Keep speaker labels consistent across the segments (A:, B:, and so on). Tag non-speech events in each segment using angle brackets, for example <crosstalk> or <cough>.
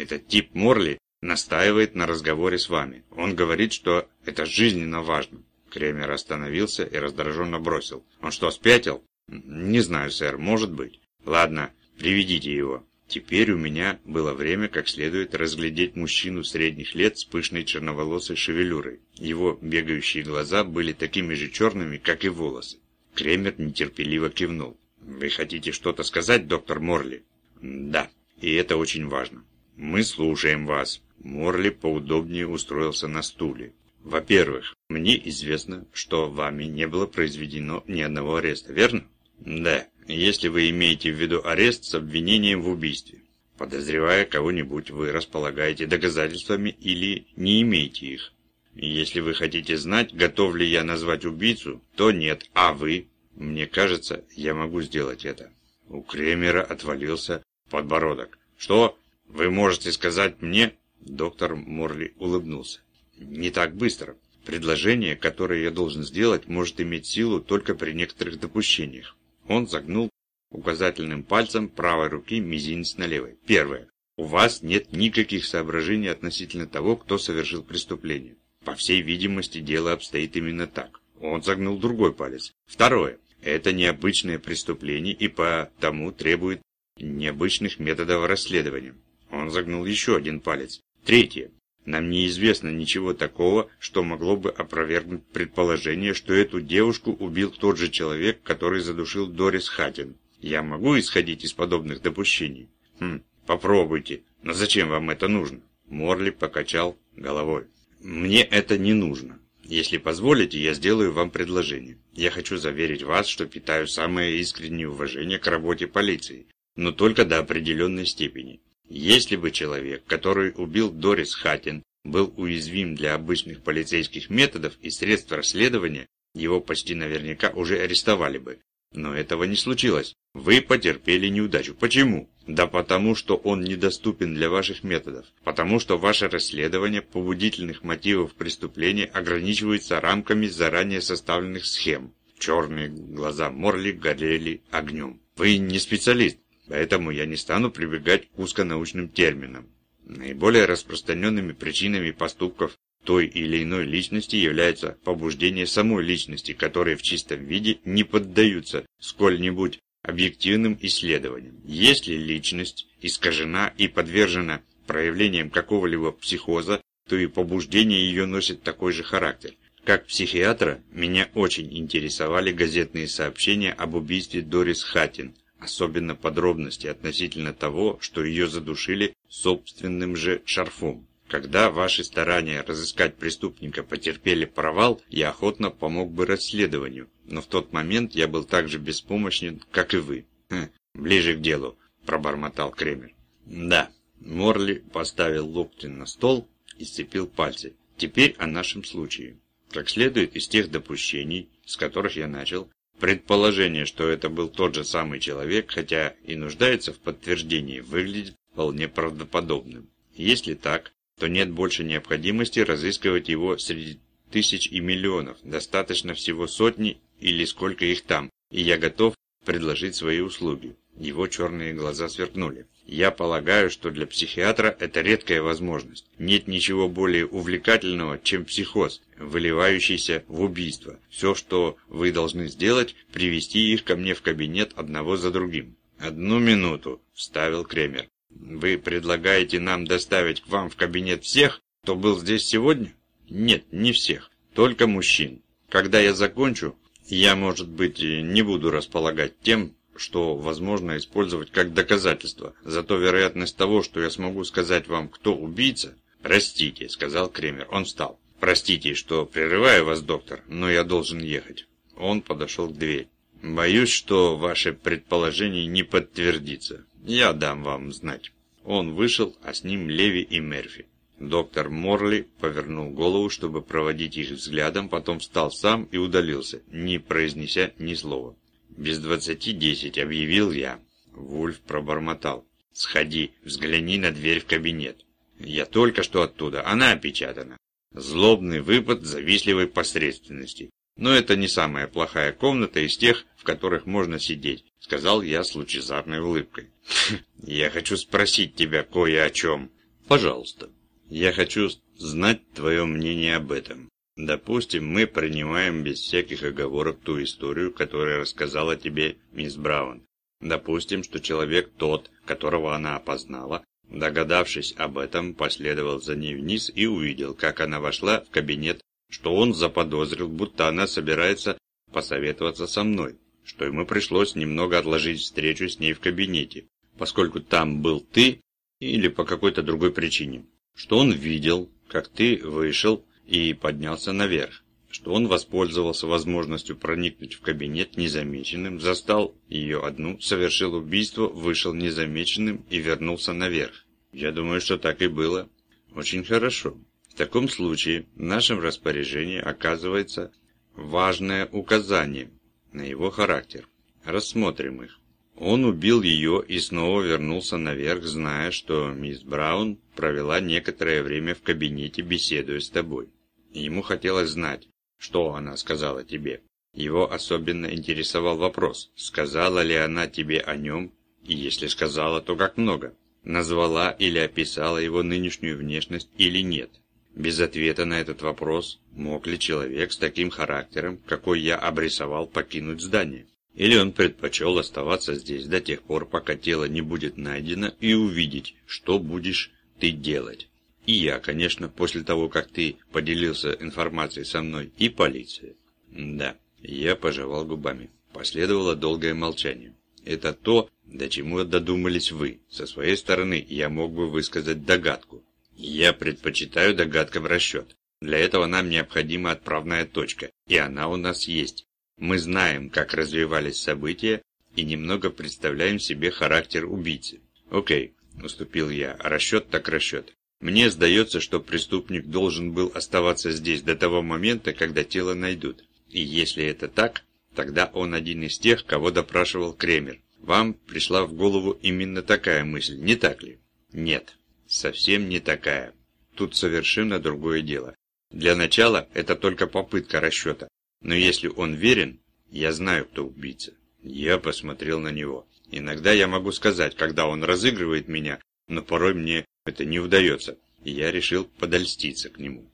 A: Этот тип Морли настаивает на разговоре с вами. Он говорит, что это жизненно важно. Кремер остановился и раздраженно бросил. Он что, спятил? Не знаю, сэр, может быть. Ладно, приведите его. Теперь у меня было время как следует разглядеть мужчину средних лет с пышной черноволосой шевелюрой. Его бегающие глаза были такими же черными, как и волосы. Кремер нетерпеливо кивнул. «Вы хотите что-то сказать, доктор Морли?» «Да, и это очень важно. Мы слушаем вас». Морли поудобнее устроился на стуле. «Во-первых, мне известно, что вами не было произведено ни одного ареста, верно?» «Да если вы имеете в виду арест с обвинением в убийстве. Подозревая кого-нибудь, вы располагаете доказательствами или не имеете их. Если вы хотите знать, готов ли я назвать убийцу, то нет, а вы? Мне кажется, я могу сделать это. У Кремера отвалился подбородок. Что? Вы можете сказать мне? Доктор Морли улыбнулся. Не так быстро. Предложение, которое я должен сделать, может иметь силу только при некоторых допущениях. Он загнул указательным пальцем правой руки мизинец на левой. Первое. У вас нет никаких соображений относительно того, кто совершил преступление. По всей видимости, дело обстоит именно так. Он загнул другой палец. Второе. Это необычное преступление и потому требует необычных методов расследования. Он загнул еще один палец. Третье. Нам неизвестно ничего такого, что могло бы опровергнуть предположение, что эту девушку убил тот же человек, который задушил Дорис Хаттин. Я могу исходить из подобных допущений? Хм, попробуйте. Но зачем вам это нужно? Морли покачал головой. Мне это не нужно. Если позволите, я сделаю вам предложение. Я хочу заверить вас, что питаю самое искреннее уважение к работе полиции, но только до определенной степени. Если бы человек, который убил Дорис Хаттин, был уязвим для обычных полицейских методов и средств расследования, его почти наверняка уже арестовали бы. Но этого не случилось. Вы потерпели неудачу. Почему? Да потому, что он недоступен для ваших методов. Потому что ваше расследование побудительных мотивов преступления ограничивается рамками заранее составленных схем. Черные глаза Морли горели огнем. Вы не специалист. Поэтому я не стану прибегать к узконаучным терминам. Наиболее распространенными причинами поступков той или иной личности является побуждение самой личности, которые в чистом виде не поддаются сколь-нибудь объективным исследованиям. Если личность искажена и подвержена проявлениям какого-либо психоза, то и побуждение ее носит такой же характер. Как психиатра, меня очень интересовали газетные сообщения об убийстве Дорис Хаттин, особенно подробности относительно того, что ее задушили собственным же шарфом. Когда ваши старания разыскать преступника потерпели провал, я охотно помог бы расследованию, но в тот момент я был так же беспомощен, как и вы. Хм, ближе к делу, пробормотал Кремер. Да, Морли поставил локти на стол и сцепил пальцы. Теперь о нашем случае. Как следует из тех допущений, с которых я начал, Предположение, что это был тот же самый человек, хотя и нуждается в подтверждении, выглядит вполне правдоподобным. Если так, то нет больше необходимости разыскивать его среди тысяч и миллионов, достаточно всего сотни или сколько их там, и я готов предложить свои услуги. Его черные глаза сверкнули. Я полагаю, что для психиатра это редкая возможность. Нет ничего более увлекательного, чем психоз, выливающийся в убийство. Все, что вы должны сделать, привести их ко мне в кабинет одного за другим. «Одну минуту», – вставил Кремер. «Вы предлагаете нам доставить к вам в кабинет всех, кто был здесь сегодня?» «Нет, не всех, только мужчин. Когда я закончу, я, может быть, не буду располагать тем, что возможно использовать как доказательство. Зато вероятность того, что я смогу сказать вам, кто убийца... «Простите», — сказал Кремер. Он встал. «Простите, что прерываю вас, доктор, но я должен ехать». Он подошел к двери. «Боюсь, что ваше предположение не подтвердится. Я дам вам знать». Он вышел, а с ним Леви и Мерфи. Доктор Морли повернул голову, чтобы проводить их взглядом, потом встал сам и удалился, не произнеся ни слова. «Без двадцати десять», — объявил я. Вульф пробормотал. «Сходи, взгляни на дверь в кабинет». «Я только что оттуда, она опечатана». Злобный выпад завистливой посредственности. «Но это не самая плохая комната из тех, в которых можно сидеть», — сказал я с лучезарной улыбкой. <laughs> «Я хочу спросить тебя кое о чем». Пожалуйста. Я хочу знать твое мнение об этом. Допустим, мы принимаем без всяких оговорок ту историю, которую рассказала тебе мисс Браун. Допустим, что человек тот, которого она опознала, догадавшись об этом, последовал за ней вниз и увидел, как она вошла в кабинет, что он заподозрил, будто она собирается посоветоваться со мной, что ему пришлось немного отложить встречу с ней в кабинете, поскольку там был ты или по какой-то другой причине, что он видел, как ты вышел и поднялся наверх, что он воспользовался возможностью проникнуть в кабинет незамеченным, застал ее одну, совершил убийство, вышел незамеченным и вернулся наверх. Я думаю, что так и было. Очень хорошо. В таком случае в нашем распоряжении оказывается важное указание на его характер. Рассмотрим их. Он убил ее и снова вернулся наверх, зная, что мисс Браун провела некоторое время в кабинете, беседуя с тобой. Ему хотелось знать, что она сказала тебе. Его особенно интересовал вопрос, сказала ли она тебе о нем, и если сказала, то как много. Назвала или описала его нынешнюю внешность или нет. Без ответа на этот вопрос, мог ли человек с таким характером, какой я обрисовал, покинуть здание? Или он предпочел оставаться здесь до тех пор, пока тело не будет найдено, и увидеть, что будешь ты делать? И я, конечно, после того, как ты поделился информацией со мной, и полиция. Да, я пожевал губами. Последовало долгое молчание. Это то, до чему додумались вы. Со своей стороны я мог бы высказать догадку. Я предпочитаю догадкам расчет. Для этого нам необходима отправная точка, и она у нас есть. Мы знаем, как развивались события, и немного представляем себе характер убийцы. Окей, уступил я, расчет так расчет. Мне сдается, что преступник должен был оставаться здесь до того момента, когда тело найдут. И если это так, тогда он один из тех, кого допрашивал Кремер. Вам пришла в голову именно такая мысль, не так ли? Нет, совсем не такая. Тут совершенно другое дело. Для начала это только попытка расчета. Но если он верен, я знаю, кто убийца. Я посмотрел на него. Иногда я могу сказать, когда он разыгрывает меня, но порой мне это не удается, и я решил подольститься к нему.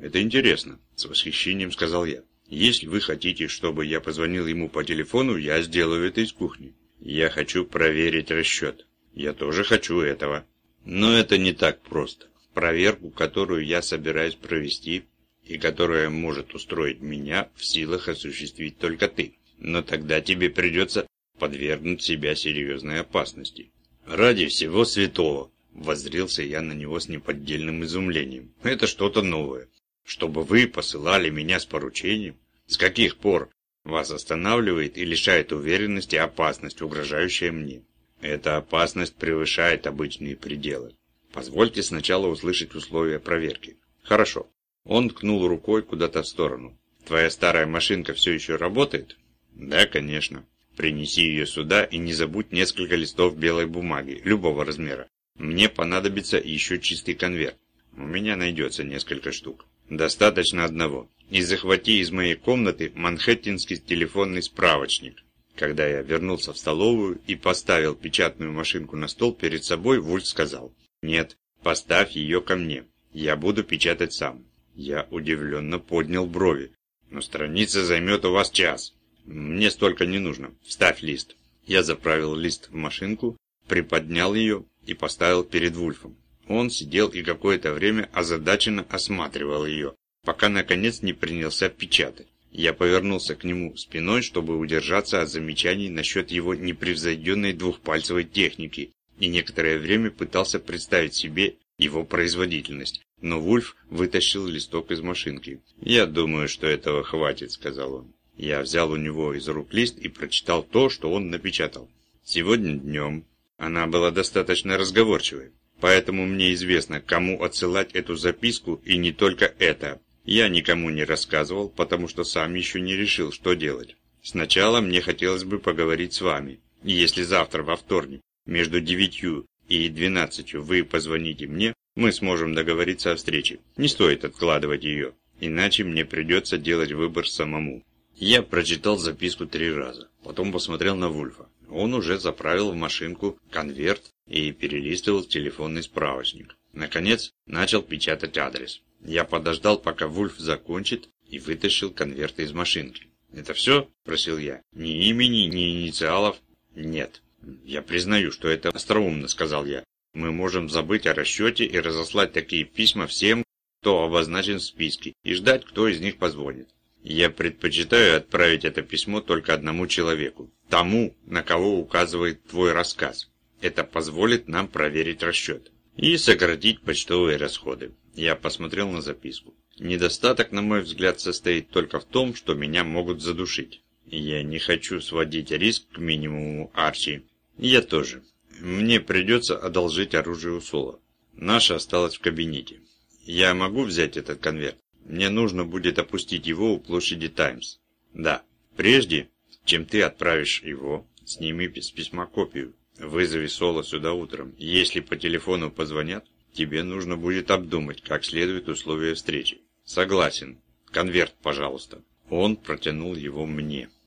A: «Это интересно», — с восхищением сказал я. «Если вы хотите, чтобы я позвонил ему по телефону, я сделаю это из кухни. Я хочу проверить расчет. Я тоже хочу этого. Но это не так просто. Проверку, которую я собираюсь провести, и которая может устроить меня, в силах осуществить только ты. Но тогда тебе придется подвергнуть себя серьезной опасности. Ради всего святого, Воззрился я на него с неподдельным изумлением. Это что-то новое. Чтобы вы посылали меня с поручением? С каких пор вас останавливает и лишает уверенности опасность, угрожающая мне? Эта опасность превышает обычные пределы. Позвольте сначала услышать условия проверки. Хорошо. Он ткнул рукой куда-то в сторону. Твоя старая машинка все еще работает? Да, конечно. Принеси ее сюда и не забудь несколько листов белой бумаги, любого размера. Мне понадобится еще чистый конверт. У меня найдется несколько штук. Достаточно одного. И захвати из моей комнаты манхэттенский телефонный справочник. Когда я вернулся в столовую и поставил печатную машинку на стол перед собой, Вульф сказал, «Нет, поставь ее ко мне. Я буду печатать сам». Я удивленно поднял брови. «Но страница займет у вас час. Мне столько не нужно. Вставь лист». Я заправил лист в машинку, приподнял ее и поставил перед Вульфом. Он сидел и какое-то время озадаченно осматривал ее, пока наконец не принялся печатать. Я повернулся к нему спиной, чтобы удержаться от замечаний насчет его непревзойденной двухпальцевой техники, и некоторое время пытался представить себе его производительность. Но Вульф вытащил листок из машинки. «Я думаю, что этого хватит», — сказал он. Я взял у него из рук лист и прочитал то, что он напечатал. «Сегодня днем она была достаточно разговорчивой, поэтому мне известно, кому отсылать эту записку и не только это. Я никому не рассказывал, потому что сам еще не решил, что делать. Сначала мне хотелось бы поговорить с вами. Если завтра во вторник между девятью и двенадцатью вы позвоните мне, мы сможем договориться о встрече. Не стоит откладывать ее, иначе мне придется делать выбор самому. Я прочитал записку три раза, потом посмотрел на Вульфа. Он уже заправил в машинку конверт и перелистывал телефонный справочник. Наконец, начал печатать адрес. Я подождал, пока Вульф закончит, и вытащил конверт из машинки. «Это все?» – спросил я. «Ни имени, ни инициалов?» «Нет». «Я признаю, что это остроумно», – сказал я. «Мы можем забыть о расчете и разослать такие письма всем, кто обозначен в списке, и ждать, кто из них позвонит. Я предпочитаю отправить это письмо только одному человеку, тому, на кого указывает твой рассказ. Это позволит нам проверить расчет и сократить почтовые расходы. Я посмотрел на записку. Недостаток, на мой взгляд, состоит только в том, что меня могут задушить. Я не хочу сводить риск к минимуму, Арчи. Я тоже. Мне придется одолжить оружие у Соло. Наше осталось в кабинете. Я могу взять этот конверт? Мне нужно будет опустить его у площади Таймс. Да. Прежде, чем ты отправишь его, сними с письма копию. Вызови Соло сюда утром. Если по телефону позвонят, тебе нужно будет обдумать, как следует условия встречи. Согласен. Конверт, пожалуйста. Он протянул его мне.